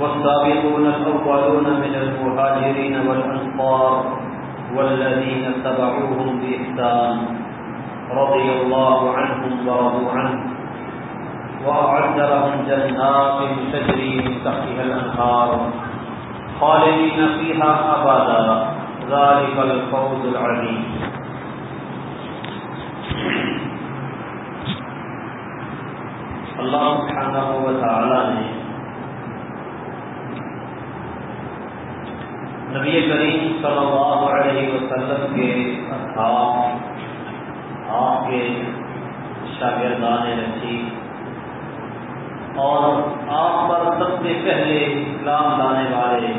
والسابقون الأولون من المهاجرين والأنصار والذين اتبعوهم بإحسان رضي الله عنهم ورضوا عنه وأعد لهم جنات تجري من تحتها الأنهار خالدين فيها أبدا. ذلك الفوز العظيم. اللہ سبحانہ و تعالی نے نبی کریم صلی اللہ علیہ وسلم کے اصحاب، آپ کے شاگردان رسی اور آپ پر سب سے پہلے اسلام لانے والے،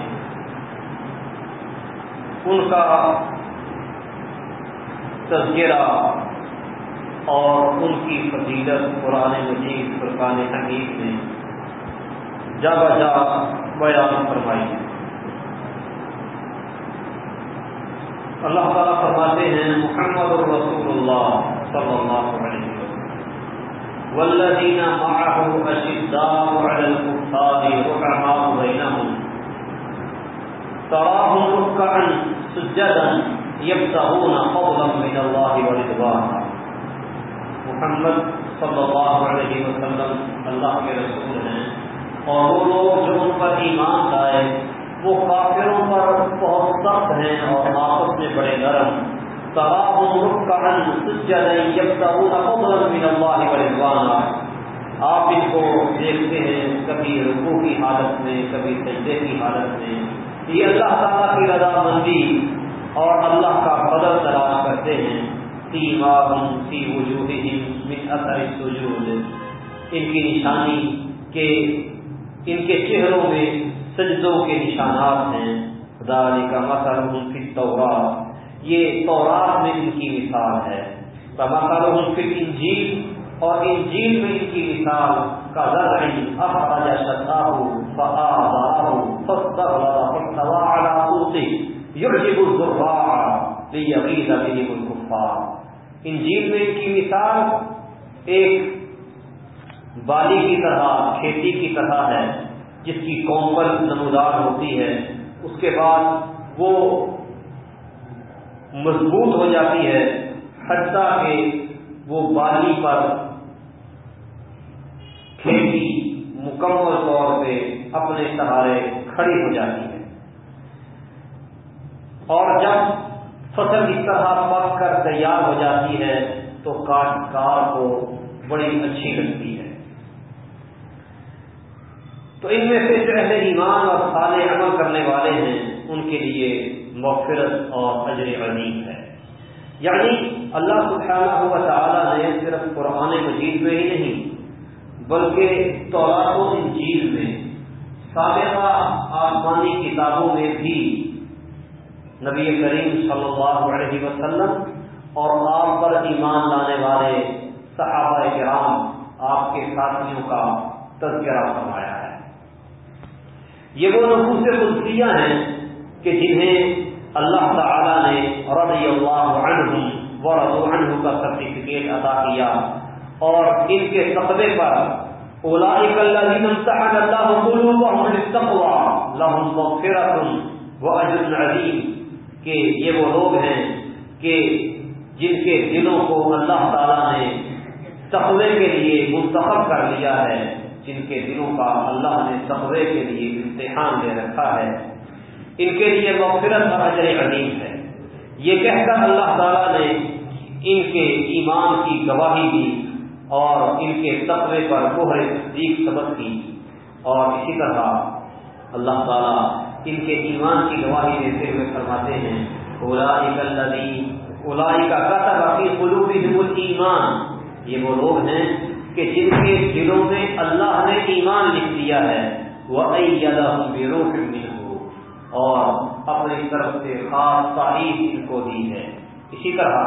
ان کا تذکرہ اور ان کی فضیلت قرآن مجید فرقان حقیق نے جا بجا بیان فرمائی۔ ہے اللہ تعالیٰ فرماتے ہیں، محمد الرسول اللہ صلی اللہ علیہ وسلم۔ والذین معه اشداء على الكفار رحماء بينهم تراهم ركعا سجدا يبتغون فضلا من الله ورضوانا محمد صلی اللہ علیہ وسلم اللہ کے رسول ہیں۔ اور وہ لوگ جو ان پر ایمان لائے وہ کافروں پر بہت سخت ہیں اور آپس میں بڑے نرم۔ آپ ان کو دیکھتے ہیں کبھی رقو کی حالت میں، کبھی سجدے کی حالت میں۔ یہ اللہ تعالیٰ کی رضا مندی اور اللہ کا قدر تلاش کرتے ہیں۔ فی وجوہہم من اثر السجود۔ ان کی نشانی کے ان کے چہروں میں سجدوں کے نشانات ہیں۔ ذالک مثلہم فی التورات۔ یہ تورات میں ان کی مثال ہے۔ مثلہم فی الانجیل۔ اور انجیل میں ان کی مثال کا زرع اخرج شطاہ فآباہ فاستغلظ فاستوى على سوقه يعجب الزراع لیغیظ بهم الکفار۔ انجیل میں ان کی مثال ایک بالی کی طرح، کھیتی کی طرح ہے۔ جس کی کومل نمودار ہوتی ہے، اس کے بعد وہ مضبوط ہو جاتی ہے، حتیٰ کہ وہ بالی پر کھیتی مکمل طور پہ اپنے سہارے کھڑی ہو جاتی ہے۔ اور جب فصل اس طرح پک کر تیار ہو جاتی ہے، تو کاشتکار کو بڑی اچھی لگتی ہے۔ تو ان میں سے جو اہل ایمان اور سال عمل کرنے والے ہیں، ان کے لیے مغفرت اور اجر عظیم ہے۔ یعنی اللہ سبحانہ ہوا تعالیٰ نے صرف قرآن مجید میں ہی نہیں، بلکہ تورات و انجیل میں، سابقہ آسمانی کتابوں میں بھی نبی کریم صلی اللہ علیہ وسلم اور آپ پر ایمان لانے والے صحابہ کرام آپ کے ساتھیوں کا تذکرہ فرمایا۔ یہ وہ نفوس خصوصیاں ہیں کہ جنہیں اللہ تعالی نے رضی اللہ عنہ و رضو عنہ کا سرٹیفکیٹ ادا کیا اور ان کے تقبے پر اولئک الذین امتحن اللہ قلوبهم للتقوى لهم مغفرۃ واجر عظیم کہ یہ وہ لوگ ہیں کہ جن کے دلوں کو اللہ تعالیٰ نے تقوی کے لیے منتخب کر لیا ہے جن کے دلوں کا اللہ نے تقوی کے لیے امتحان دے رکھا ہے، ان کے لیے مغفرت اور اجر عظیم ہے۔ یہ کہہ کر اللہ تعالیٰ نے ان کے ایمان کی گواہی دی اور ان کے تقوی پر کوہر تصدیق سبق کی۔ اور اسی طرح اللہ تعالیٰ ان کے ایمان کی گواہی دیتے ہوئے فرماتے ہیں اولائی کا ایمان یہ وہ لوگ ہیں کہ جن کے دلوں میں اللہ نے ایمان لکھ دیا ہے وہ ہو اور اپنی طرف سے خاص تعریف ان کو دی ہے۔ اسی طرح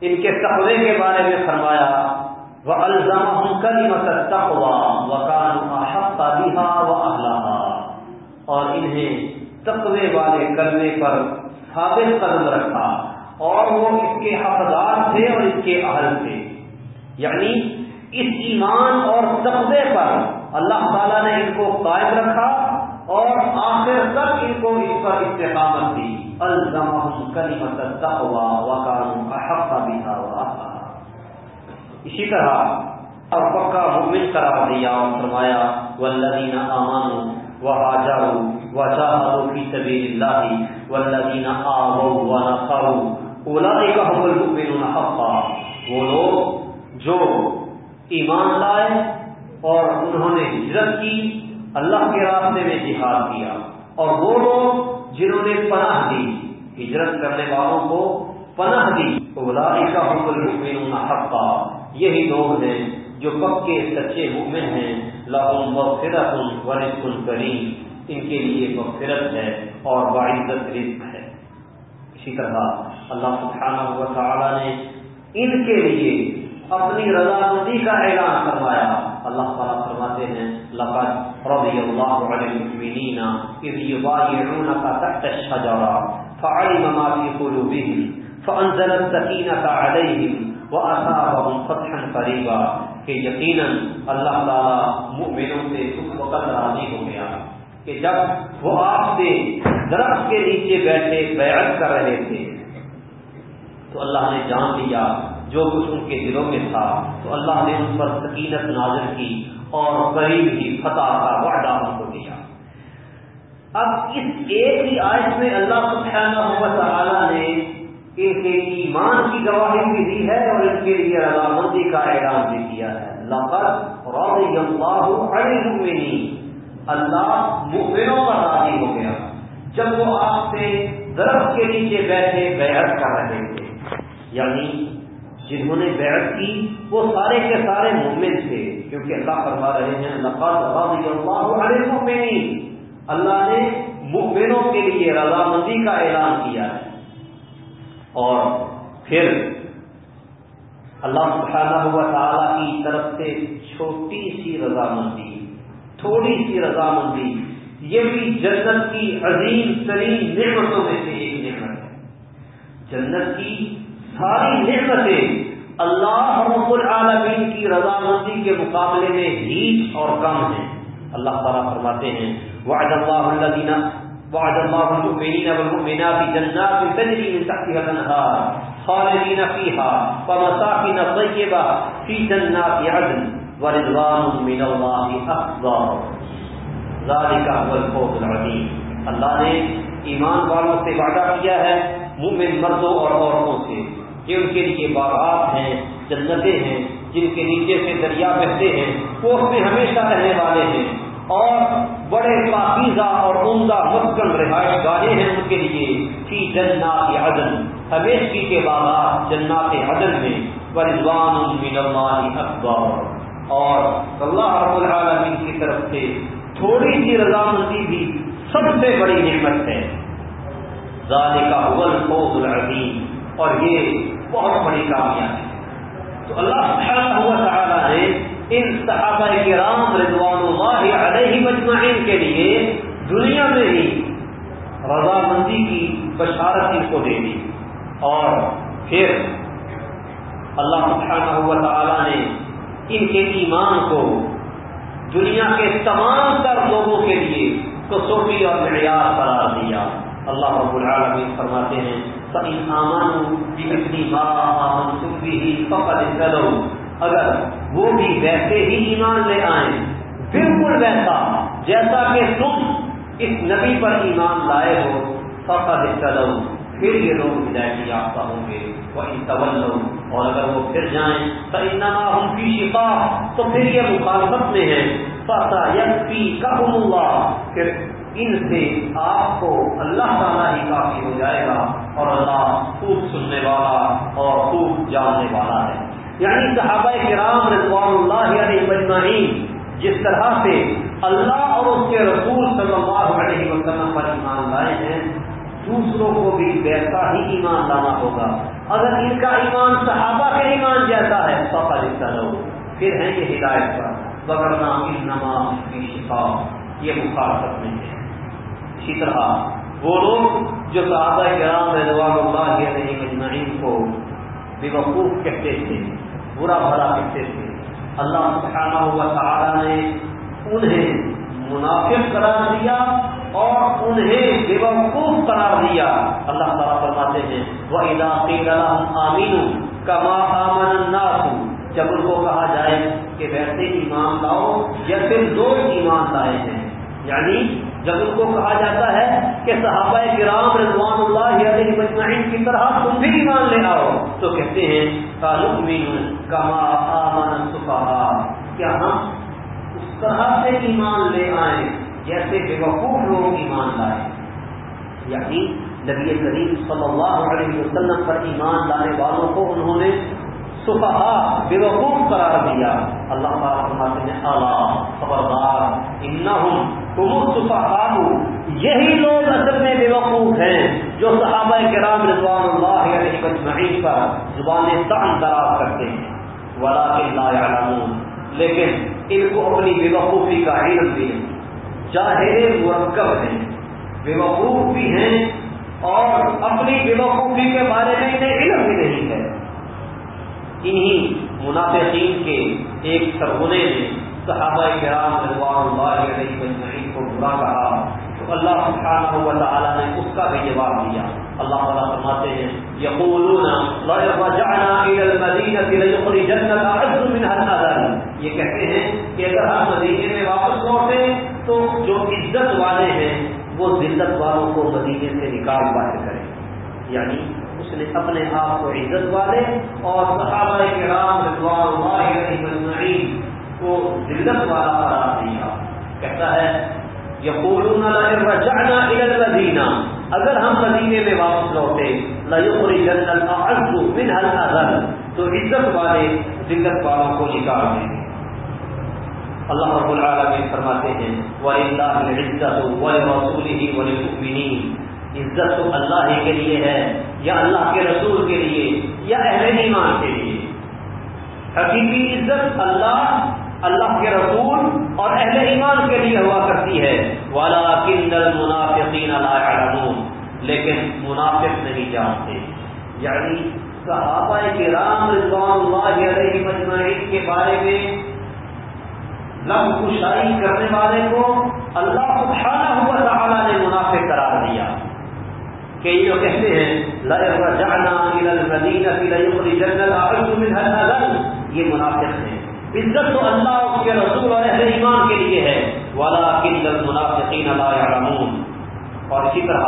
ان کے تقوی کے بارے میں فرمایا وہ الزام کلی مت وکان احق و اللہ اور انہیں تقوی والے کرنے پر ثابت قدم رکھا، اور وہ اس کے حقدار تھے اور اس کے اہل تھے۔ یعنی اس ایمان اور تقبے پر اللہ تعالیٰ نے ان کو قائم رکھا اور آخر تک ان کو اس پر استقامت دی۔ اسی طرح اور پکا مومن قرار دیا اور فرمایا والذین آمنوا وهاجروا وجاهدوا في سبيل الله والذین آووا ونصروا اولئک هم المؤمنون حقا۔ وہ لوگ جو ایمان لائے اور انہوں نے ہجرت کی، اللہ کے راستے میں جہاد کیا۔ اور وہ لوگ جنہوں نے پناہ دی، ہجرت کرنے والوں کو پناہ دی۔ کا حکم حقا۔ یہی لوگ ہیں جو پکے سچے مؤمن ہیں۔ لاہم مغفرت ورث کریم۔ ان کے لیے مغفرت ہے اور باعزت رزق ہے۔ اسی طرح اللہ سبحانہ و تعالی نے ان کے لیے اپنی رضا رضامندی کا اعلان فرمایا۔ اللہ تعالیٰ فرماتے ہیں، لقد رضی اللہ عن المؤمنین اذ یبایعونک تحت الشجرہ فعلم ما في قلوبهم فانزل السکینة علیہم واصابهم فتحا قریبا۔ کہ یقینا اللہ تعالیٰ مؤمنوں سے اس وقت راضی ہو گیا۔ کہ جب وہ آپ سے درخت کے نیچے بیٹھے بیعت کر رہے تھے، تو اللہ نے جان لیا جو کچھ ان کے دلوں میں تھا، تو اللہ نے ان پر سکینت نازل کی اور قریب ہی فتح کا وعدہ ان کو دیا۔ اب اس ایک ہی آیت میں اللہ سبحانہ و تعالی نے ان کے ایمان کی گواہی بھی دی ہے اور ان کے لیے رضامندی کا اعلان بھی کیا ہے۔ لقد رضی اللہ عن المؤمنین اللہ مؤمنوں پر راضی ہو گیا۔ جب وہ آپ سے درخت کے نیچے بیٹھے بیعت کر رہے تھے یعنی جنہوں نے بیعت کی، وہ سارے کے سارے مومن تھے۔ کیونکہ اللہ فرما رہے ہیں اللہ اللہ نے مؤمنوں کے لیے رضامندی کا اعلان کیا۔ ہے اور پھر اللہ سبحانہ ہوا تعالیٰ کی طرف سے چھوٹی سی رضامندی، تھوڑی سی رضامندی۔ یہ بھی جنت کی عظیم ترین نعمتوں میں سے ایک نعمت ہے۔ جنت کی ساری نعمتیں اللہ رب العالمین کی رضامندی کے مقابلے میں ہیچ اور کم ہیں اللہ تعالیٰ فرماتے ہیں، وعد اللہ الذین، وعد اللہ المؤمنین والمؤمنات جنات تجری من تحتها الانهار خالدین فیها ومساکن طیبہ فی جنات عدن ورضوان من اللہ اکبر۔ ذالک هو الفوز العظیم۔ اللہ نے ایمان والوں سے وعدہ کیا ہے، مومن مردوں اور عورتوں سے۔ یہ ان کے لیے باغات ہیں، جنتیں ہیں، جن کے نیچے سے دریا بہتے ہیں، وہ اس میں ہمیشہ رہنے والے ہیں۔ اور بڑے پاکیزہ اور عمدہ مسکن رہائش گاہیں ہیں ان کے لیے، فی جنات عدن۔ ہمیشگی کے باغات جنات عدن میں برضوان من اللہ اکبر اور اللہ رب العالمین کی طرف سے تھوڑی سی رضامندی بھی سب سے بڑی نعمت ہے۔ ذالک هو الفوز العظیم اور یہ بہت بڑی کامیاب ہے۔ تو اللہ سبحانہ ہوا تعالیٰ نے ان صحابہ کرام رضوان اللہ علیہ مجمعین کے لیے دنیا میں ہی رضامندی کی بشارت ان کو دے دی۔ اور پھر اللہ سبحانہ ہوا تعالیٰ نے ان کے ایمان کو دنیا کے تمام تر لوگوں کے لیے کسوٹی اور معیار قرار دیا۔ اللہ رب العالمین فرماتے ہیں اگر وہ بھی ویسے ہی ایمان لے آئیں، بالکل ویسا، جیسا کہ تم اس نبی پر ایمان لائے ہو، فقد چلو پھر یہ لوگ ہدایت یافتہ ہوں گے۔ وہ ان طول اور اگر وہ پھر جائیں تو انما ہم کی شفا تو پھر یہ مخالفت میں ہے فصا یقی کا پھر ان سے آپ کو اللہ تعالیٰ ہی کافی ہو جائے گا اور اللہ خوب سننے والا اور خوب جاننے والا ہے۔ یعنی صحابہ کرام رضوان اللہ علیہ مجمعین جس طرح سے اللہ اور اس کے رسول صلی اللہ علیہ وسلم پر ایمان لائے ہیں، دوسروں کو بھی ویسا ہی ایمان لانا ہوگا۔ اگر ان کا ایمان صحابہ کے ایمان جیسا ہے تو کا لو پھر ہے یہ ہدایت پر۔ بغرنا اس نماز کی شفا یہ مخالفت میں ہے۔ اسی طرح۔ وہ لوگ جو صحابہ کرام رضوان اللہ علیہ مجمعین کو بے وقوف کہتے تھے، برا بھلا کہتے تھے۔ اللہ سبحانہ ہوا تعالیٰ نے انہیں منافق قرار دیا اور انہیں بے وقوف قرار دیا۔ اللہ تعالیٰ فرماتے ہیں وہ علاقے آمین کما آمن الناس۔ جب ان کو کہا جائے کہ ویسے ایمان لاؤ جیسے لوگ ایمان لائے ہیں یعنی جب ان کو کہا جاتا ہے کہ صحابہ کرام رضوان اللہ علیہ مجمعین کی طرح تم بھی ایمان لے آؤ، تو کہتے ہیں کما آمن صفحا کیا ہم اس طرح سے ایمان لے آئیں جیسے بے وقوف لوگ ایمان لائے یعنی نبی کریم صلی اللہ علیہ وسلم پر ایمان لانے والوں کو انہوں نے صفحا بے وقوف قرار دیا۔ اللہ تعالیٰ فرماتے ہیں اعلیٰ خبردار انہم تم یہی لوگ اصل میں بے وقوف ہیں جو صحابہ کرام رضوان اللہ علیہ مجمعین پر زبان تان دراز کرتے ہیں۔ ولیکن لا لیکن ان کو اپنی بے وقوفی کا علم بھی نہیں۔ ظاہر مرکب ہیں۔ بے وقوف بھی ہیں اور اپنی بے وقوفی کے بارے میں انہیں علم بھی نہیں ہے۔ انہی منافقین کے ایک سرگنے نے صحابہ کرام رضوان اللہ علیہ مجمعین کو برا کہا تو اللہ سبحانہ و تعالی نے اس کا بھی جواب دیا۔ اللہ تعالیٰ فرماتے ہیں، یقولون لا رجعنا الى المدینہ لیخرجن الاعز منها الاذل یہ کہتے ہیں کہ اگر ہم مدینے میں واپس لوٹے تو جو عزت والے ہیں، وہ ذلت والوں کو مدینے سے نکال باہر کریں۔ یعنی اس نے اپنے آپ کو عزت والے اور صحابہ کرام رضوان اللہ علیہ مجمعین کو ذلت والا قرار دیا کہتا ہے، یقولون رجعنا الى المدینہ۔ اگر ہم مدینے میں واپس لوٹے لیخرجن الاعز منها الاذل تو عزت والے ذلت والوں کو نکال دیں۔ گے اللہ رب العالمین فرماتے ہیں وَلِلَّهِ الْعِزَّةُ وَلِرَسُولِهِ وَلِلْمُؤْمِنِينَ عزت تو اللہ ہی کے لیے ہے، یا اللہ کے رسول کے لیے، یا اہل ایمان کے لیے۔ حقیقی عزت اللہ اللہ کے رسول اور اہل ایمان کے لیے ہوا کرتی ہے۔ والا کندل منافقین لیکن منافق نہیں جانتے۔ یعنی صحابہ کے رام رضوان اللہ علیہ مجمعین کے بارے میں لب کشائی کرنے والے کو اللہ سبحانہ ہوا تعالیٰ نے منافق قرار دیا۔ کہ یہ جو کہتے ہیں جانا یہ منافق عزت تو اللہ اس کے رسول اور اہل ایمان کے لیے ہے. والا کندل منافقین اللہ اور اسی طرح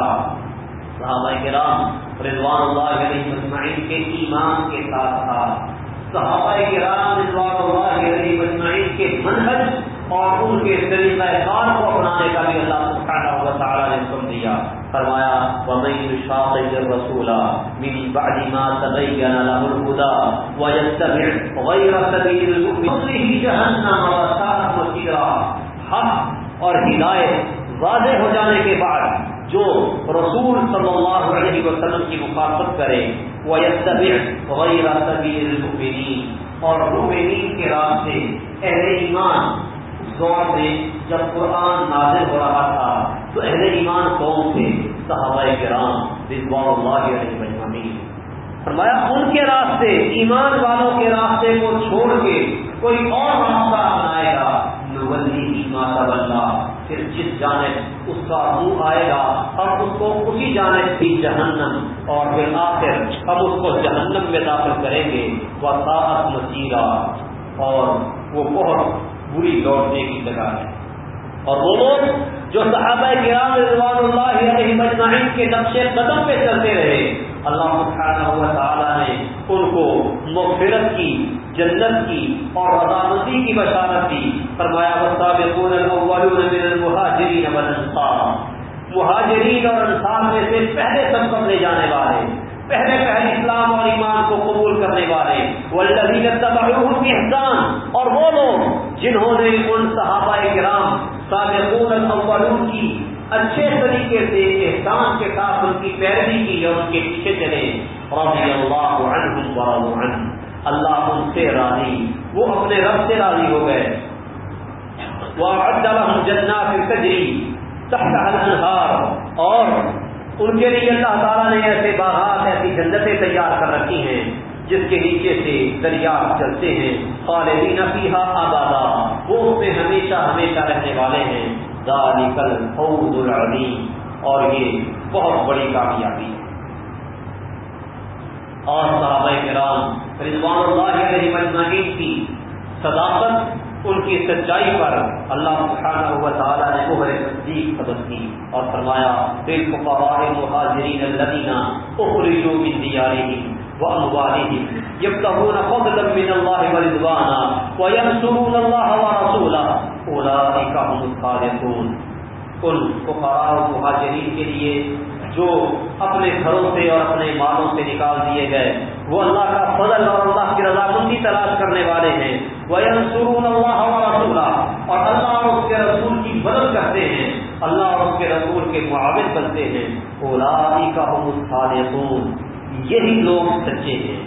صحابہ کرام رضوان اللہ علیہ مجمعین کے ایمان کے ساتھ ساتھ صحابہ کرام رضوان اللہ علیہ مجمعین کے منہج اور ان کے طریقہ کار کو اپنانے کا بھی اللہ سبحانہ و تعالی نے حکم دیا. فرمایا، ومن يشاقق الرسول من بعد ما تبين له الهدى ويتبع غير سبيل المؤمنين جهنم وساءت مصيرا۔ حق اور ہدایت واضح ہو جانے کے بعد جو رسول صلی اللہ علیہ وسلم کی مخاطب کرے وہ غیر سبیل المؤمنین اور مؤمنین کے راستے اہل ایمان دور میں جب قرآن نازل ہو رہا تھا، تو اہل ایمان قوم تھے، صحابہ کرام، رضوان اللہ علیہ مجمعین فرمایا، ان کے راستے، ایمان والوں کے راستے کو چھوڑ کے کوئی اور راستہ اپنائے گا۔ نولی ایمان بننا پھر جس جانب اس کا منہ آئے گا ہم اس کو اسی جانب کی جہنم اور پھر آخر ہم اس کو جہنم میں داخل کریں گے۔ وہ ساحت مسیرہ اور وہ بہت بری لوٹنے کی جگہ ہے۔ اور وہ لوگ جو صحابہ کرام رضوان اللہ علیہ مجمعین کے نقش قدم پہ چلتے رہے، اللہ سبحانہ و تعالیٰ نے ان کو مغفرت کی، جنت کی اور رضامندی کی بشارت دی۔ فرمایا، والسابقون الاولون من المہاجرین والانصار مہاجرین اور انصار میں سے پہلے سب لے جانے والے۔ پہلے پہلے اسلام اور ایمان کو قبول کرنے والے، والذین تبعوهم احسان اور وہ لوگ جنہوں نے ان صحابہ کرام، سابقون الاولون کی اچھے طریقے سے احسان کے ساتھ ان کی پیروی کی اور ان کے پیچھے چلے۔ رضی اللہ عنہم ورضوا عنہ۔ اللہ ان سے راضی، وہ اپنے رب سے راضی ہو گئے۔ وَأَعَدَّ لَهُمْ جَنَّاتٍ تَجْرِي تَحْتَهَا الْأَنْهَارُ۔ اور ان کے لیے اللہ تعالیٰ نے ایسے باغات جنتیں تیار کر رکھی ہیں، جس کے نیچے سے دریا چلتے ہیں۔ خالدین فیہا ابدا وہ اس میں ہمیشہ ہمیشہ رہنے والے ہیں۔ ذالک الفوز العظیم اور یہ بہت بڑی کامیابی ہے۔ اور صحابہ کرام رضوان اللہ علیہ مجمعین کی صداقت، ان کی سچائی پر اللہ سبحانہ ہوا تعالیٰ نے مہر تصدیق ثبت کی اور فرمایا دل فقراء مہاجرین الذین اخرجوا من دیارہم واموالہم یبتغون فضلا من اللہ ورضوانا وینصرون اللہ ورسولہ اولئک هم الصادقون۔ ان فقراء مہاجرین کے لیے جو اپنے گھروں سے اور اپنے مالوں سے نکال دیے گئے وہ اللہ کا فضل اور اللہ کی رضامندی تلاش کرنے والے ہیں۔ وہ سرون اللہ رسول اور اللہ اور اس کے رسول کی مدد کرتے ہیں۔ اللہ اور اس کے رسول کے معاون بنتے ہیں۔ اولا کا یہی لوگ سچے ہیں۔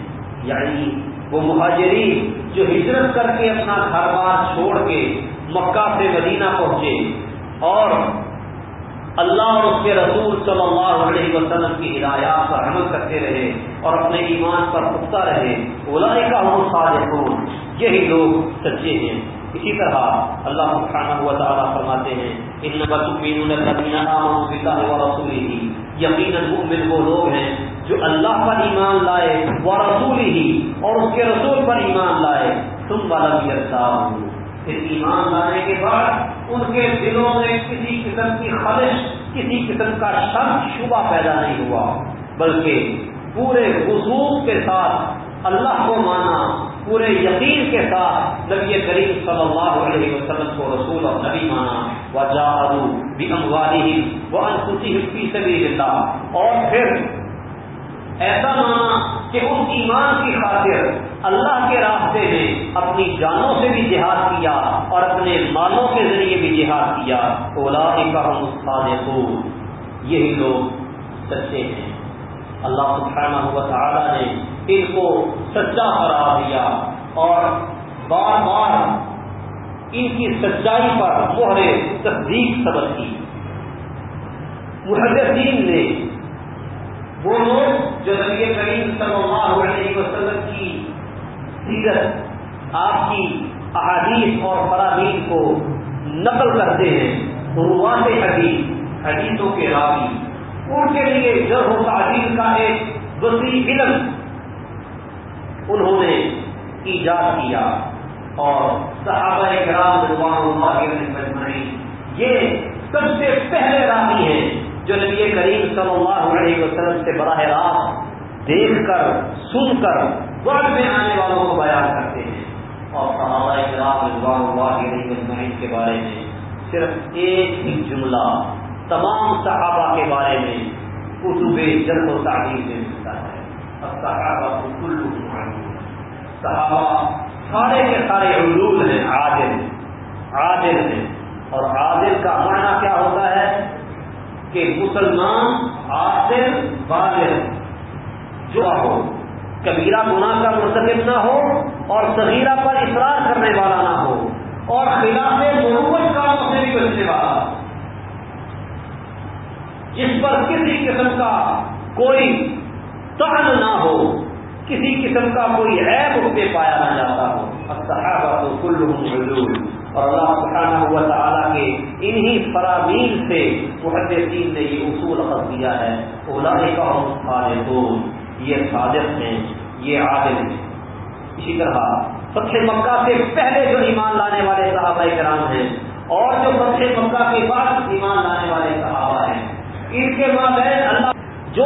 یعنی وہ مہاجرین جو ہجرت کر کے اپنا گھر بار چھوڑ کے مکہ سے مدینہ پہنچے۔ اور اللہ اور اس کے رسول صلی اللہ علیہ وسلم کی ہدایات پر عمل کرتے رہے اور اپنے ایمان پر پختہ رہے اولائی کا ہم صادقون یہی لوگ سچے ہیں۔ اسی طرح اللہ سبحانہ ہوا تعالیٰ فرماتے ہیں ان رسول ہی یقیناً وہ لوگ ہیں جو اللہ پر ایمان لائے وہ رسول ہی اور اس کے رسول پر ایمان لائے۔ تم والا بھی پھر ایمان لانے کے بعد ان کے دلوں میں کسی قسم کی خواہش کسی قسم کا شک، شبہ پیدا نہیں ہوا، بلکہ پورے حصوص کے ساتھ اللہ کو مانا، پورے یقین کے ساتھ نبی کریم صلی اللہ علیہ وسلم کو رسول اور نبی مانا وجہ بھی اموالی وہ انخوشی فی سبھی اللہ اور پھر ایسا مانا کہ اس ایمان کی خاطر اللہ کے راستے میں اپنی جانوں سے بھی جہاد کیا اور اپنے مالوں کے ذریعے بھی جہاد کیا۔ اولا استاد یہی لوگ سچے ہیں۔ اللہ سبحانہ ہوا تعالیٰ نے ان کو سچا قرار دیا اور بار بار ان کی سچائی پر مہرے تصدیق سبق کی۔ محدثین نے وہ لوگ جو نبی کریم صلی اللہ علیہ وسلم کی سیرت آپ کی احادیث اور فراہیم کو نقل کرتے ہیں روات حدیث، حدیثوں کے راوی۔ ان کے لیے جب و تعدیل کا ایک وسیع علم انہوں نے ایجاد کیا اور صحابہ کرام رضوان اللہ یہ سب سے پہلے راوی ہیں جو نبی کریم صلی اللہ علیہ وسلم سے براہ راست دیکھ کر، سن کر بعد میں آنے والوں کو بیان کرتے ہیں۔ اور صحابہ کرام رضوان اللہ علیہ مجمعین کے بارے میں صرف ایک ہی جملہ تمام صحابہ کے بارے میں کتب جلد و تعلیم میں ملتا ہے۔ اور صحابہ کو کل صحابہ سارے کے سارے علول ہیں، عادل عادل ہیں۔ اور عادل کا معنی کیا ہوتا ہے؟ کہ مسلمان آصر بالغ جو ہو۔ کبیرہ گناہ کا مرتکب نہ ہو اور صغیرہ پر اصرار کرنے والا نہ ہو۔ اور خلاف ضرورت کاموں سے بھی بچنے والا۔ جس پر کسی قسم کا کوئی تحن نہ ہو۔ کسی قسم کا کوئی عیب اس پہ پایا نہ جاتا ہو۔ صحابہ تو کل حضور اور اللہ سبحانہ ہوا تعالیٰ کے انہی فرامین سے محدثین نے یہ اصول خط دیا ہے۔ اولا کا صادقون یہ صادق ہیں، یہ عادل ہیں۔ اسی طرح فتح مکہ سے پہلے جو ایمان لانے والے صحابہ کرام ہیں، اور جو فتح مکہ کے بعد ایمان لانے والے صحابہ ہیں، ان کے مابین اللہ جو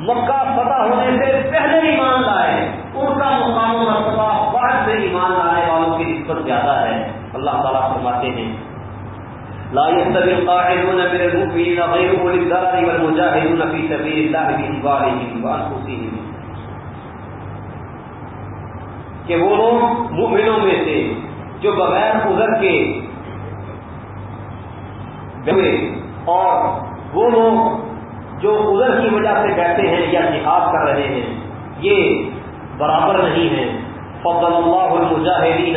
مکہ فتح ہونے سے پہلے ایمان لائے، ان کا مقام و مرتبہ بعد سے ایمان لانے والوں کی نسبت زیادہ ہے۔ اللہ تعالیٰ فرماتے ہیں لا يستوي القاعدون من المؤمنين غير اولي الضرر والمجاهدون في سبيل الله باموالهم وانفسهم کہ وہ لوگ مؤمنوں میں سے جو بغیر عذر کے گئے اور وہ لوگ جو عذر کی وجہ سے بیٹھے ہیں یا جہاد کر رہے ہیں، یہ برابر نہیں ہے فضل اللہ المجاہدین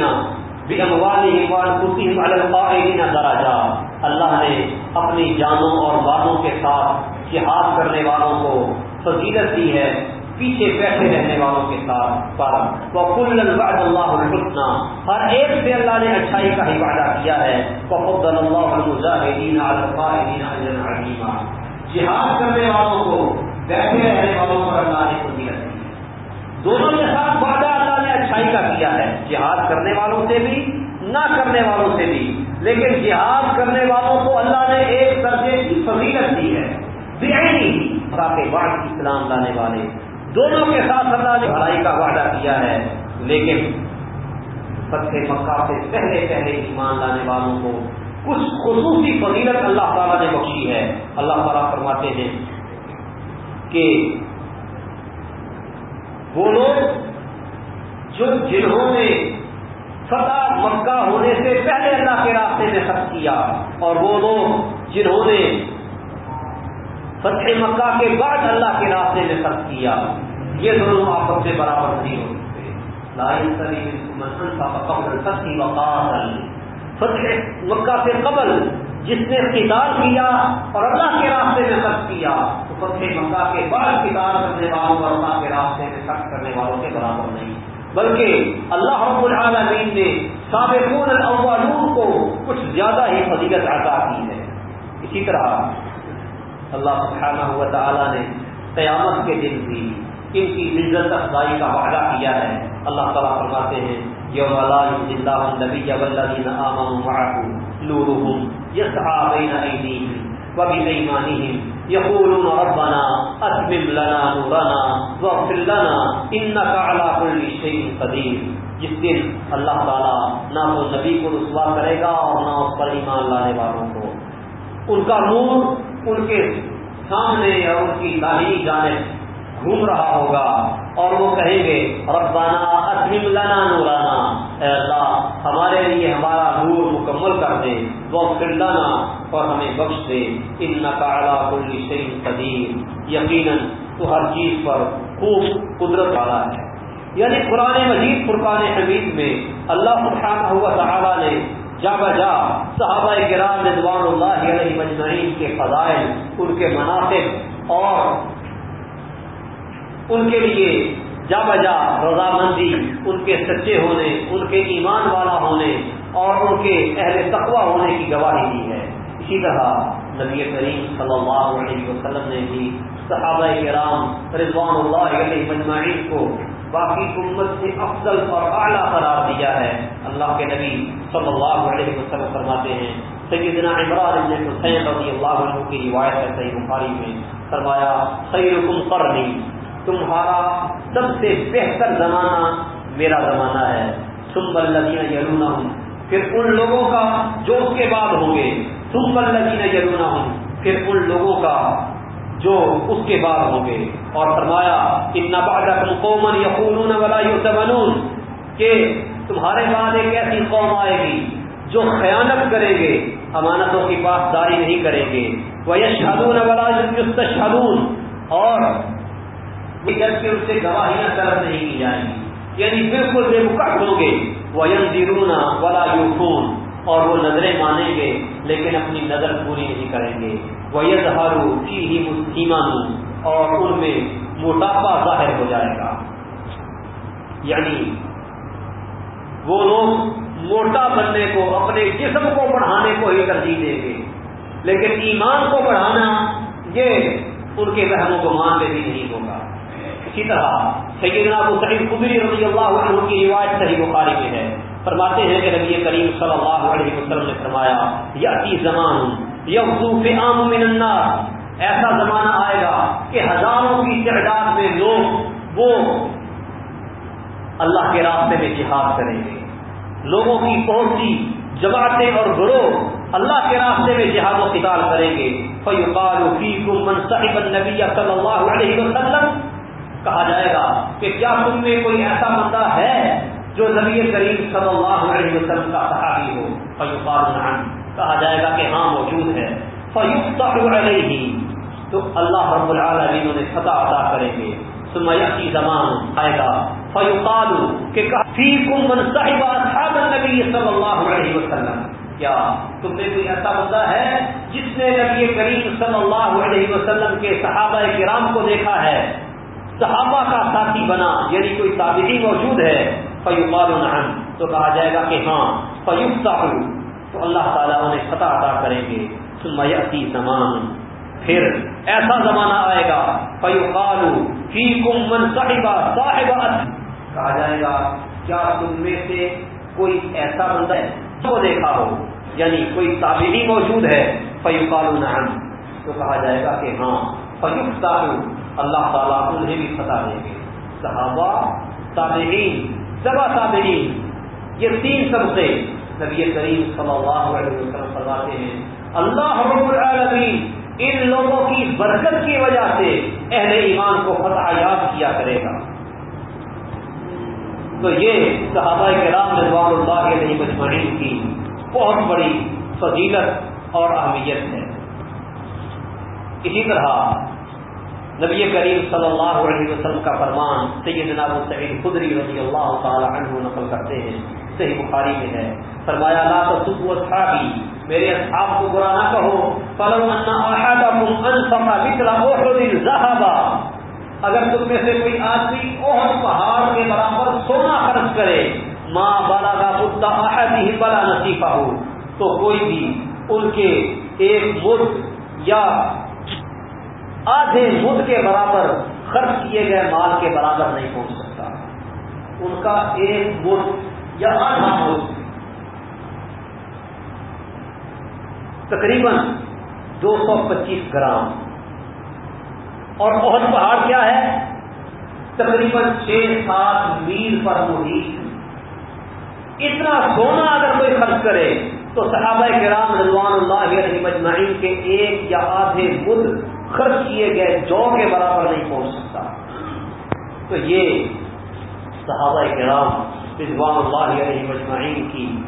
دراجا اللہ نے اپنی جانوں اور والوں کے ساتھ جہاد کرنے والوں کو فضیلت دی ہے، پیچھے بیٹھے رہنے والوں کے ساتھ پر وہ کل اللہ الحسنہ ہر ایک سے اللہ نے اچھائی کا ہی وعدہ کیا ہے۔ فقد اللہ المجاہدین جہاد کرنے والوں کو بیٹھے رہنے والوں پر اللہ نے فضیلت دی دونوں کے ساتھ وعدہ اللہ نے اچھائی کا کیا ہے۔ جہاد کرنے والوں سے بھی، نہ کرنے والوں سے بھی۔ لیکن جہاد کرنے والوں کو اللہ نے ایک درجے کی فضیلت دی ہے۔ تاکہ بعد اسلام لانے والے۔ دونوں کے ساتھ اللہ نے بھلائی کا وعدہ کیا ہے۔ لیکن فتح مکہ سے پہلے پہلے ایمان لانے والوں کو کچھ خصوصی فضیلت اللہ تعالیٰ نے بخشی ہے۔ اللہ تعالیٰ فرماتے ہیں کہ وہ لوگ جو جنہوں نے فتح مکہ ہونے سے پہلے اللہ کے راستے میں خرچ کیا اور وہ لوگ جنہوں نے فتح مکہ کے بعد اللہ کے راستے میں خرچ کیا، یہ دونوں آپس سے برابر نہیں ہو سکتے۔ فتح مکہ سے قبل جس نے قتال کیا اور اللہ کے راستے میں خرچ کیا، تو فتح مکہ کے بعد قتال کرنے والوں اور اللہ کے راستے میں خرچ کرنے والوں کے برابر نہیں۔ بلکہ اللہ رب العالمین نے سابقون الاولون کو کچھ زیادہ ہی فضیلت عطا کی ہے۔ اسی طرح اللہ سبحانہ ہوا تعالیٰ نے قیامت کے دن بھی ان کی عزت افزائی کا وعدہ کیا ہے۔ اللہ تعالیٰ فرماتے ہیں، یوم لا اللہ نبی والذین آمنوا معه، نورهم يسعى بين ايديهم وبأيمانهم يقولون ربنا اتمم لنا نورنا واغفر لنا انك على كل شيء قدير. جس دن اللہ تعالیٰ نہ تو نبی کو رسوا کرے گا اور نہ اس پر ایمان لانے والوں کو. ان کا نور ان کے سامنے یا ان کی داہی جانب گھوم رہا ہوگا اور وہ کہیں گے ربانہ اسلم لنا نورانا اے اللہ، ہمارے لیے ہمارا نور مکمل کر دے وہ لانا اور ہمیں بخش دے۔ ان نقالا کل شعین قدیم یقیناً تو ہر چیز پر خوب قدرت والا ہے۔ یعنی قرآن مجید، فرقان حمید میں اللہ سبحانہ ہوا تعالیٰ نے جا بجا صحابہ کرام رضوان اللہ علیہ مجمعین کے فضائل، ان کے مناسب اور ان کے لیے جا بجا رضامندی ان کے سچے ہونے، ان کے ایمان والا ہونے اور ان کے اہل تقوی ہونے کی گواہی دی ہے۔ اسی طرح نبی کریم صلی اللہ علیہ وسلم نے بھی صحابہ کرام رضوان اللہ علیہ مجمعین کو باقی امت سے افضل اور اعلیٰ قرار دیا ہے۔ اللہ کے نبی صلی اللہ علیہ وسلم فرماتے ہیں، سیدنا عمران ابن حسین رضی اللہ عنہ کی روایت ہے صحیح بخاری میں۔ فرمایا، خیرکم قرنی، تمہارا سب سے بہتر زمانہ میرا زمانہ ہے۔ ثم الذین یلونہم، پھر ان لوگوں کا جو اس کے بعد ہوں گے۔ ثم الذین یلونہم پھر ان لوگوں کا جو اس کے بعد ہوں گے۔ اور فرمایا ان نباڈ قومن یقون ولا یؤتمنون کہ تمہارے بعد ایک ایسی قوم آئے گی جو خیانت کریں گے، امانتوں کی پاسداری نہیں کریں گے۔ وہ یشہدون ولا یستشہدون اور جبکہ اس سے گواہیاں طلب نہیں کی جائیں گی یعنی بالکل بے مقرر ہوں گے۔ وہ ینزرون ولا یوفون اور وہ نظریں مانیں گے، لیکن اپنی نظر پوری نہیں کریں گے۔ وہ ہی مسلمان، اور ان میں موٹاپا ظاہر ہو جائے گا۔ یعنی وہ لوگ موٹا بننے کو، اپنے جسم کو بڑھانے کو ہی ترجیح دیں گے۔ لیکن ایمان کو بڑھانا یہ ان کے ذہنوں کو مان بھی نہیں ہوگا۔ اسی طرح سیدنا ابو سعید قدری رضی اللہ عنہ کی روایت صحیح بخاری میں ہے۔ فرماتے ہیں کہ نبی کریم صلی اللہ علیہ وسلم نے فرمایا یا زمان عام من الناس ایسا زمانہ آئے گا کہ ہزاروں کی تعداد میں لوگ وہ اللہ کے راستے میں جہاد کریں گے۔ لوگوں کی بہت سی جماعتیں اور گروہ اللہ کے راستے میں جہاد و قتال کریں گے۔ من النبی صلی اللہ علیہ وسلم۔ کہا جائے گا کہ کیا تم میں کوئی ایسا بندہ ہے جو نبی کریم صلی اللہ علیہ وسلم کا صحابی ہو، فیقال کہا جائے گا کہ ہاں موجود ہے۔ علیہ، تو اللہ رب العالمین نے فتح ادا کریں گے۔ کی زمان، آئے گا۔ فیوقال کہ من صاحب اصحاب النبی صلی اللہ علیہ وسلم۔ کیا تم میں کوئی ایسا بندہ ہے جس نے نبی کریم صلی اللہ علیہ وسلم کے صحابہ کرام کو دیکھا ہے؟ صحابہ کا ساتھی بنا یعنی کوئی تابعی موجود ہے۔ فیوقال نعم تو کہا جائے گا کہ ہاں فیوق تو اللہ تعالیٰ انہیں فتح ادا کریں گے۔ سمیتی زمان۔ پھر ایسا زمانہ آئے گا فیوقال فی من صاحبہ صاحب کہا جائے گا، کیا تم میں سے کوئی ایسا بندہ ہے جو دیکھا ہو؟ یعنی کوئی تابعی موجود ہے؟ فیوقال نعم تو کہا جائے گا کہ ہاں فیوق اللہ تعالیٰ انہیں بھی فتح دیں گے۔ صحابہ، تابعین سبا تابعین یہ تین سب سے نبی کریم صلی اللہ علیہ وسلم فرماتے ہیں، اللہ رب العالمین ان لوگوں کی برکت کی وجہ سے اہل ایمان کو فتح یاد کیا کرے گا۔ تو یہ صحابہ کرام رضوان اللہ علیہ مجمعین کی بہت بڑی فضیلت اور اہمیت ہے۔ اسی طرح نبی کریم صلی اللہ علیہ وسلم کا فرمان سیدنا ابو سعید خدری رضی اللہ تعالی عنہ نقل کرتے ہیں، صحیح بخاری میں ہے۔ فرمایا، لا تصبوا اصحابی، میرے اصحاب کو برا نہ کہو۔ فلو ان احدکم انفق مثل احد ذهبا۔ اگر تم میں سے کوئی آدمی احد پہاڑ کے برابر سونا خرچ کرے، ما بلغ قد احدهم بلا نصیفہ۔ تو کوئی بھی ان کے ایک مد یا آدھے مد کے برابر خرچ کیے گئے مال کے برابر نہیں پہنچ سکتا۔ ان کا ایک مد یا آدھا مد تقریباً دو سو پچیس گرام۔ اور بہت پہاڑ کیا ہے؟ تقریباً چھ سات میل پر محیط۔ اتنا سونا اگر کوئی خرچ کرے تو صحابہ کرام رضوان اللہ علیہ مجمعین کے ایک یا آدھے مد خرچ کیے گئے جو کے برابر نہیں پہنچ سکتا۔ تو یہ صحابہ کرام رضوان اللہ علیہ مجمعین کی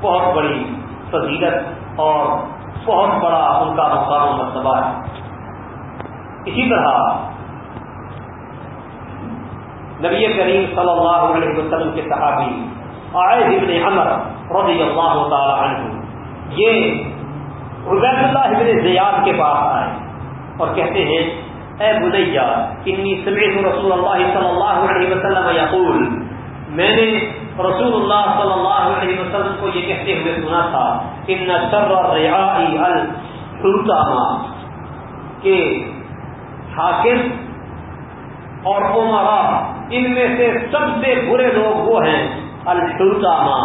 بہت بڑی فضیلت اور بہت بڑا ان کا مقام و مرتبہ ہے۔ اسی طرح نبی کریم صلی اللہ علیہ وسلم کے صحابی عائد ابن عمر رضی اللہ تعالی عنہ، یہ عبید اللہ ابن زیاد کے پاس آئے۔ اور کہتے ہیں، اے بنیا، انی سمعت رسول اللہ صلی اللہ علیہ وسلم یقول. میں نے رسول اللہ صلی اللہ علیہ وسلم کو یہ کہتے ہوئے سنا تھا، ان شر الرعائی الحلتاما کہ حاکم اور عمرا ان میں سے سب سے برے لوگ وہ ہیں الحلتاما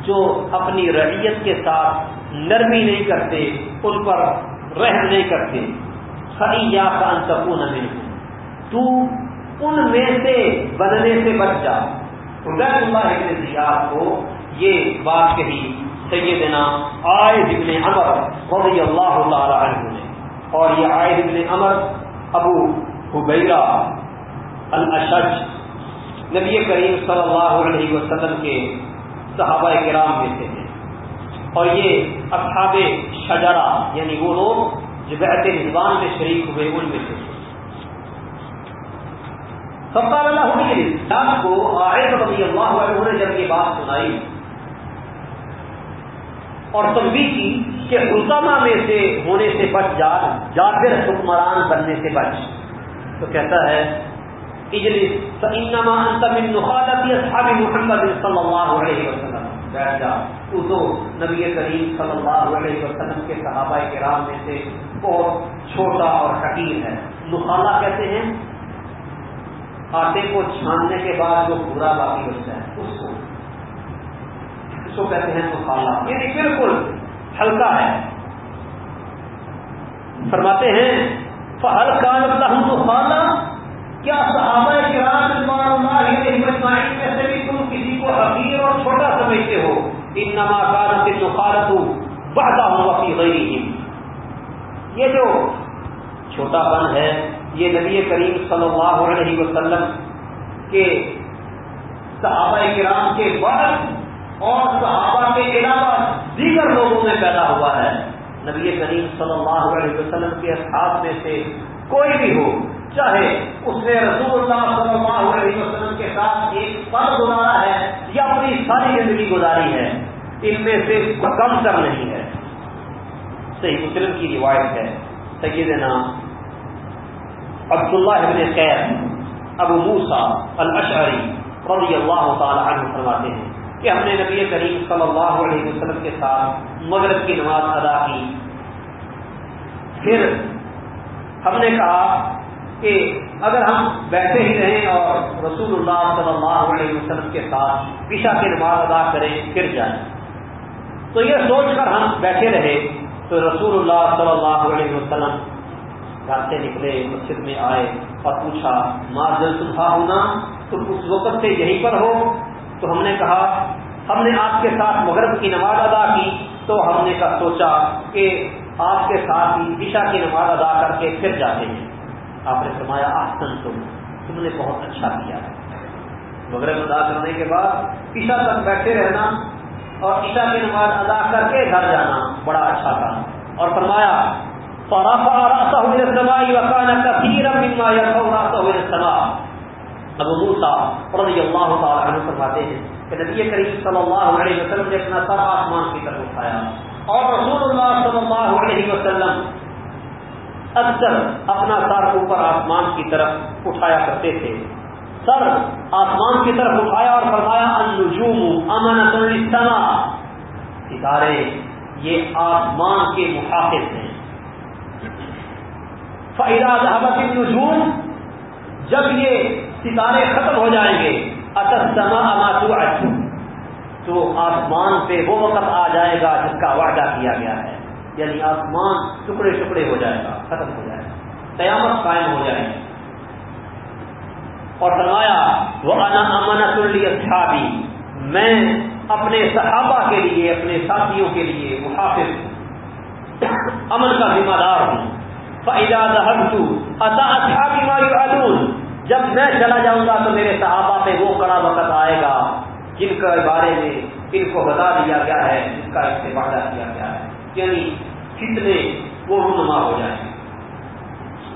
جو اپنی رعیت کے ساتھ نرمی نہیں کرتے، ان پر رحم نہیں کرتے۔ یا کا انتقون میں تو ان میں سے بننے سے بچ جا۔ عبید اللہ ابن زیاد کو یہ بات کہی سیدنا عائد ابن عمر رضی اللہ تعالی عنہ نے۔ اور یہ عائد ابن عمر ابو حبیرہ الاشج نبی کریم صلی اللہ علیہ وسلم کے صحابہ کرام میں سے ہیں۔ اور یہ اصحاب شجرا یعنی وہ لوگ جو بیعت رضوان میں شریک ہوئے ان میں سے سب کا اللہ ہوئی کو آئے رضی اللہ عنہ نے جب یہ بات سنائی. اور تنبیہ کی کہ حسامہ میں سے ہونے سے بچ جا جابر حکمران بننے سے بچ۔ تو کہتا ہے، اجلس فانما انت من نخالت اصحاب محمد صلی اللہ علیہ وسلم. بیٹھ جا تو تو نبی کریم صلی اللہ علیہ وسلم کے صحابہ کرام میں سے بہت چھوٹا اور حقیر ہے۔ نخالہ کہتے ہیں، آٹے کو چھاننے کے بعد جو برا باقی بچتا ہے، اس کو۔ اس کو کہتے ہیں نخالہ یعنی بالکل ہلکا ہے۔ فرماتے ہیں فہل کان اللہ نخالہ کیا صحابہ کرام اللہ میں سے بھی تم کسی کو حقیر اور چھوٹا سمجھتے ہو؟ ان نما کار سے نخالت بڑھتا ہوں وقتی غیر یہ جو چھوٹا پن ہے، یہ نبی کریم صلی اللہ علیہ وسلم کے صحابہ کرام کے بعد اور صحابہ کے علاوہ دیگر لوگوں میں پیدا ہوا ہے۔ نبی کریم صلی اللہ علیہ وسلم کے اصحاب میں سے کوئی بھی ہو، چاہے اس نے رسول اللہ صلی اللہ علیہ وسلم کے ساتھ ایک پل گزارا ہے یا اپنی ساری زندگی گزاری ہے، ان میں سے کم تر نہیں ہے۔ صحیح مسلم کی روایت ہے، سیدنا عبداللہ ابن خیر، ابو موسا الشعری رضی اللہ تعالی عنہ فرماتے ہیں کہ ہم نے نبی کریم صلی اللہ علیہ وسلم کے ساتھ مغرب کی نماز ادا کی۔ پھر ہم نے کہا کہ اگر ہم بیٹھے ہی رہیں اور رسول اللہ صلی اللہ علیہ وسلم کے ساتھ پیشہ کی نماز ادا کریں، پھر جائیں۔ تو یہ سوچ کر ہم بیٹھے رہے۔ تو رسول اللہ صلی اللہ علیہ وسلم گھر سے نکلے، مسجد میں آئے اور پوچھا، ماں جل صبح ہونا تم اس وقت سے یہیں پر ہو؟ تو ہم نے کہا، ہم نے آپ کے ساتھ مغرب کی نماز ادا کی، تو ہم نے کہا، سوچا کہ آپ کے ساتھ ہی عشا کی نماز ادا کر کے پھر جاتے ہیں۔ آپ نے فرمایا آسن تم تم نے بہت اچھا کیا مغرب ادا کرنے کے بعد عشا تک بیٹھے رہنا اور عشا کی نماز ادا کر کے گھر جانا، بڑا اچھا تھا۔ اور فرمایا ابو موسا رضی اللہ تعالیٰ عنہ فرماتے ہیں کہ نبی کریم صلی اللہ علیہ وسلم نے اپنا سر آسمان کی طرف اٹھایا۔ اور رسول اللہ صلی اللہ علیہ وسلم اکثر اپنا سر اوپر آسمان کی طرف اٹھایا کرتے تھے۔ سر آسمان کی طرف اٹھایا اور فرمایا، النجوم امن السما ستارے، یہ آسمان کے محافظ ہیں۔ فعدہ ذہبت النجوم، جب یہ ستارے ختم ہو جائیں گے اتسما اماتو اچھو تو آسمان پہ وہ وقت آ جائے گا جس کا وعدہ کیا گیا ہے۔ یعنی آسمان ٹکڑے ٹکڑے ہو جائے گا، ختم ہو جائے گا۔ قیامت قائم ہو جائے گی۔ اور فرمایا وہ انا امنت اصحابی میں اپنے صحابہ کے لیے، اپنے ساتھیوں کے لیے محافظ، امن کا ذمہ دار ہوں۔ فائدہ اصحابی مایو جب میں چلا جاؤں گا تو میرے صحابہ پہ وہ کڑا وقت آئے گا، جن کے بارے میں ان کو بتا دیا گیا ہے جس کا اس سے وعدہ کیا گیا ہے۔ یعنی کتنے وہ رونما ہو جائیں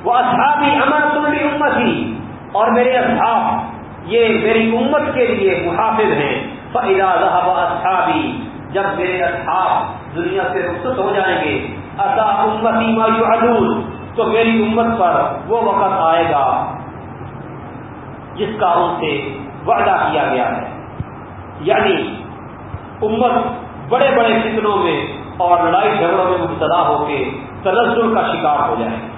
وہ اصحابی امر تمہاری امت ہی اور میرے اصحاب، یہ میری امت کے لیے محافظ ہیں۔ فعلا اصحابی جب میرے اصحاب دنیا سے رخصت ہو جائیں گے اصا امتی مایو تو میری امت پر وہ وقت آئے گا جس کا ان سے وعدہ کیا گیا ہے۔ یعنی امت بڑے بڑے فتنوں میں اور لڑائی جھگڑوں میں مبتلا ہو کے تنزل کا شکار ہو جائے۔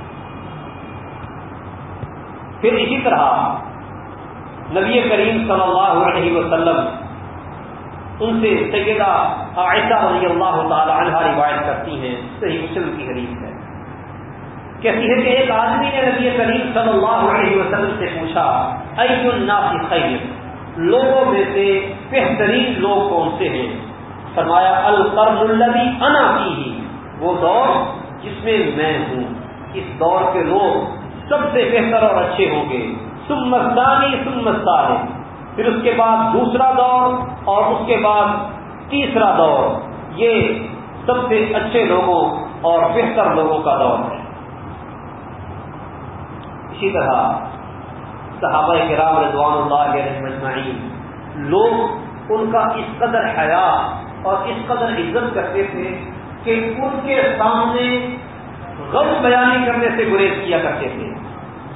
پھر اسی طرح نبی کریم صلی اللہ علیہ وسلم ان سے سیدہ عائشہ رضی اللہ تعالی عنہ روایت کرتی ہیں، صحیح مسلم کی حدیث ہے۔ کہتی ہے کہ ایک آدمی نے نبی کریم صلی اللہ علیہ وسلم سے پوچھا الناس خیر؟ لوگوں میں سے بہترین لوگ کون سے ہیں؟ فرمایا، القرن البی انا کی وہ دور جس میں میں ہوں۔ اس دور کے لوگ سب سے بہتر اور اچھے ہوں گے۔ سمستانی سمستان پھر اس کے بعد دوسرا دور اور اس کے بعد تیسرا دور۔ یہ سب سے اچھے لوگوں اور بہتر لوگوں کا دور ہے۔ اسی طرح صحابہ کرام رضوان اللہ علیہ لوگ ان کا اس قدر حیات اور اس قدر عزت کرتے تھے کہ ان کے سامنے غلط بیانی کرنے سے گریز کیا کرتے تھے۔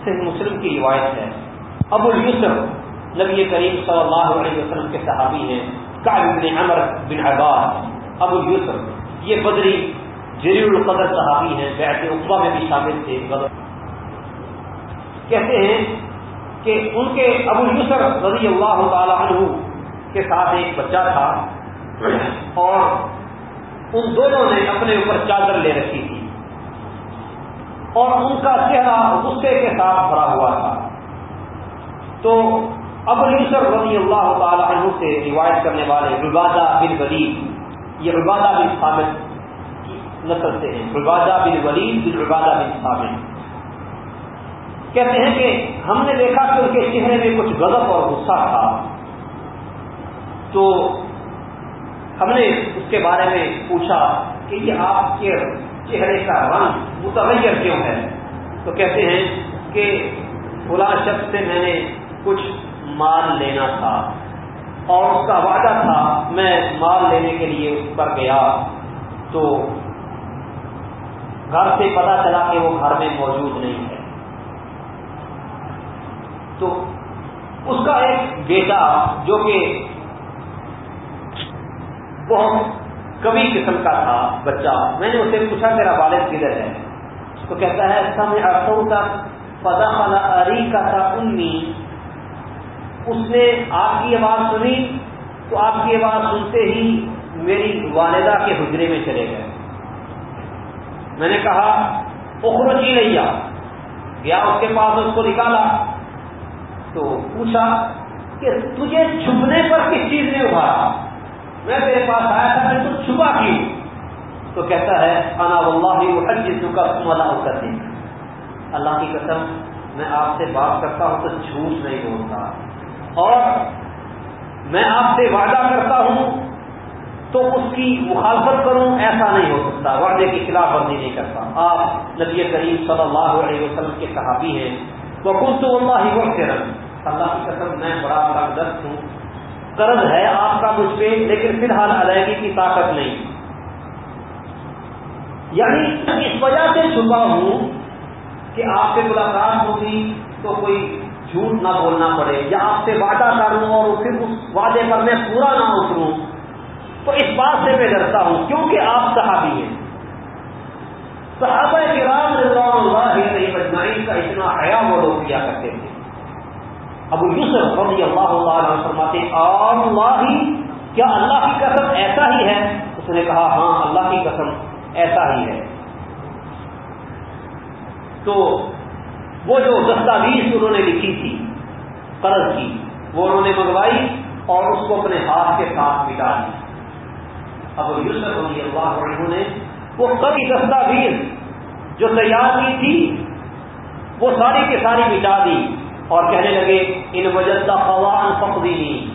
صحیح مسلم کی روایت ہے۔ ابو یوسف نبی کریم صلی اللہ علیہ وسلم کے صحابی ہیں۔ بن عمر بن عباس ابو یوسف، یہ بدری جریل القدر صحابی ہیں۔ بیت اقبا میں بھی شامل تھے۔ غلط کہتے ہیں کہ ان کے ابو یوسف رضی اللہ تعالی عنہ کے ساتھ ایک بچہ تھا اور ان دونوں نے اپنے اوپر چادر لے رکھی تھی۔ اور ان کا چہرہ غصے کے ساتھ بھرا ہوا تھا۔ تو اب یوسر رضی اللہ تعالی عنہ سے روایت کرنے والے ربادہ بن ولید، یہ ربادہ بن ثابت کی نسل سے ہیں۔ ربادہ بن ولید بن ربادہ بن ثابت۔ کہتے ہیں کہ ہم نے دیکھا کہ ان کے چہرے میں کچھ غضب اور غصہ تھا۔ تو ہم نے اس کے بارے میں پوچھا کہ یہ آپ کے چہرے کا رنگ متغیر کیوں ہے؟ تو کہتے ہیں کہ فلاں شخص سے میں نے کچھ مال لینا تھا اور اس کا وعدہ تھا میں مال لینے کے لیے اس پر گیا۔ تو گھر سے پتا چلا کہ وہ گھر میں موجود نہیں ہے۔ تو اس کا ایک بیٹا جو کہ بہت کبھی قسم کا تھا، بچہ۔ میں نے اسے پوچھا میرا والد کدھر ہے؟ تو کہتا ہے سب ارسوں کا فضا خلا اری کا تھا امی اس نے آپ کی آواز سنی تو آپ کی آواز سنتے ہی میری والدہ کے حجرے میں چلے گئے۔ میں نے کہا اخروچی نہیں گیا اس کے پاس، اس کو نکالا۔ تو پوچھا کہ تجھے چھپنے پر کس چیز نے ابھارا میں تیرے پاس آیا تھا، میں تو چھپا کیوں تو کہتا ہے، انا اللہ جس کا اللہ کر دیں اللہ کی قسم، میں آپ سے بات کرتا ہوں تو جھوٹ نہیں بولتا۔ اور میں آپ سے وعدہ کرتا ہوں تو اس کی مخالفت کروں، ایسا نہیں ہو سکتا۔ وعدے کی خلاف ورزی نہیں کرتا۔ آپ نبی کریم صلی اللہ علیہ وسلم کے صحابی ہیں۔ وہ کل تو اللہ ہی وقت اللہ کی قسم، میں بڑا دست ہوں۔ قرض ہے آپ کا مجھ پہ، لیکن فی الحال علیحدگی کی طاقت نہیں۔ یعنی اس وجہ سے چھپا ہوں کہ آپ سے ملاقات ہوگی تو کوئی جھوٹ نہ بولنا پڑے، یا آپ سے وعدہ کر لوں اور پھر اس وعدے پر میں پورا نہ اتروں۔ تو اس بات سے میں ڈرتا ہوں، کیونکہ آپ صحابی ہیں۔ صحابہ کے رام رضوان اللہ علیہ مجمعین کا اتنا حیا وہ لوگ کیا کرتے تھے۔ ابو یوسف رضی اللہ تعالیٰ فرماتے اور اللہ ہی کیا اللہ کی قسم ایسا ہی ہے؟ اس نے کہا ہاں اللہ کی قسم ایسا ہی ہے۔ تو وہ جو دستاویز انہوں نے لکھی تھی، قرض کی، وہ انہوں نے منگوائی اور اس کو اپنے ہاتھ کے ساتھ مٹا دی۔ اب یوسف رضی اللہ عنہ نے وہ کبھی دستاویز جو تیار کی تھی، وہ ساری کی ساری مٹا دی۔ اور کہنے لگے، ان وجہ فوان فقدی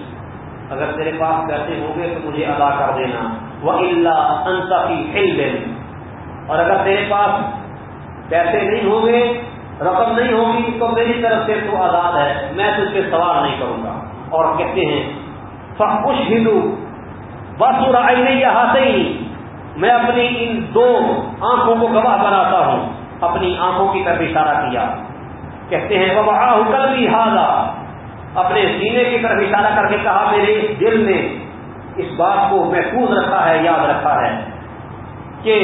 اگر تیرے پاس پیسے ہوں گے تو مجھے ادا کر دینا۔ وہ اللہ انتفی فل اور اگر تیرے پاس پیسے نہیں ہوں گے، رقم نہیں ہوگی، تو میری طرف سے تو آزاد ہے۔ میں تجھ پہ سوال نہیں کروں گا۔ اور کہتے ہیں خوش ہندو بس آئی نہیں یہاں سے ہی میں اپنی ان دو آنکھوں کو گواہ بناتا ہوں۔ اپنی آنکھوں کی طرف اشارہ کیا۔ کہتے ہیں وہ کل بھی ہاضا اپنے سینے کی طرف اشارہ کر کے کہا، میرے دل نے اس بات کو محفوظ رکھا ہے، یاد رکھا ہے کہ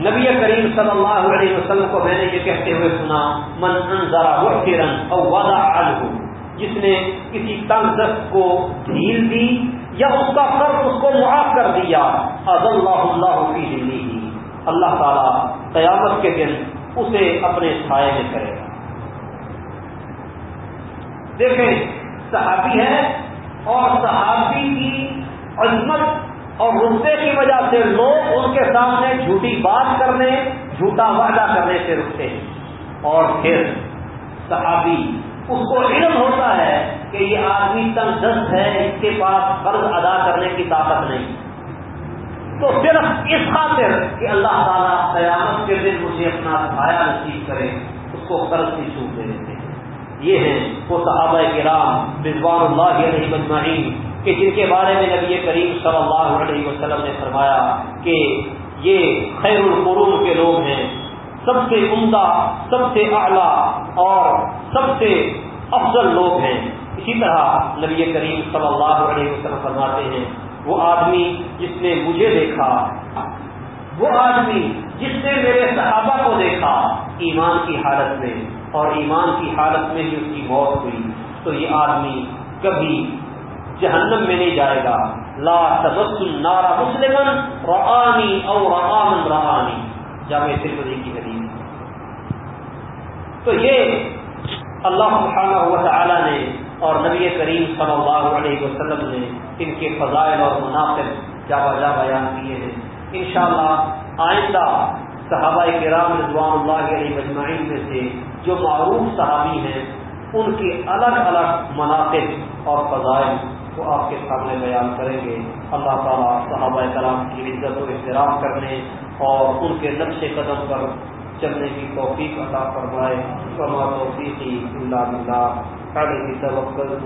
نبی کریم صلی اللہ علیہ وسلم کو میں نے یہ کہتے ہوئے سنا، من ذرا وہ وضا جس نے کسی تنگ دست کو ڈھیل دی یا اس کا قرض اس کو معاف کر دیا از اللہ اللہ فی دلی اللہ تعالیٰ قیامت کے دن اسے اپنے سائے میں کرے گا۔ دیکھیں، صحابی ہے اور صحابی کی عظمت اور رقبے کی وجہ سے لوگ ان کے سامنے جھوٹی بات کرنے، جھوٹا وعدہ کرنے سے رکتے ہیں۔ اور پھر صحابی، اس کو علم ہوتا ہے کہ یہ آدمی تنگ دست ہے، اس کے پاس قرض ادا کرنے کی طاقت نہیں۔ تو صرف اس خاطر کہ اللہ تعالیٰ قیامت کے دن مجھے اپنا سایہ نصیب کرے، اس کو قرض کی چھوٹ دے دیتے یہ ہیں وہ صحابہ کرام رضوان اللہ علیہ مجمعین کہ جن کے بارے میں نبی کریم صلی اللہ علیہ وسلم نے فرمایا کہ یہ خیر القرون کے لوگ ہیں۔ سب سے عمدہ، سب سے اعلیٰ اور سب سے افضل لوگ ہیں۔ اسی طرح نبی کریم صلی اللہ علیہ وسلم فرماتے ہیں، وہ آدمی جس نے مجھے دیکھا، وہ آدمی جس نے میرے صحابہ کو دیکھا، ایمان کی حالت میں اور ایمان کی حالت میں ہی اس کی موت ہوئی، تو یہ آدمی کبھی جہنم میں نہیں جائے گا۔ لا تبسم نارا مسلم رعانی اور رعامن رعانی جامع ترمدی کی حدیث۔ تو یہ اللہ سبحانہ و تعالی نے اور نبی کریم صلی اللہ علیہ وسلم نے ان کے فضائل اور مناسب جا بجا بیان کیے ہیں۔ انشاءاللہ آئندہ صحابہ کرام رضوان اللہ علیہ مجمعین میں سے جو معروف صحابی ہیں، ان کے الگ الگ مناسب اور فضائل کو آپ کے سامنے بیان کریں گے۔ اللہ تعالیٰ صحابہ کرام کی عزت و احترام کرنے اور ان کے نقش قدم پر چلنے کی توفیق عطا فرمائے۔ کما توفیقی اللہ اللہ علیہ توکل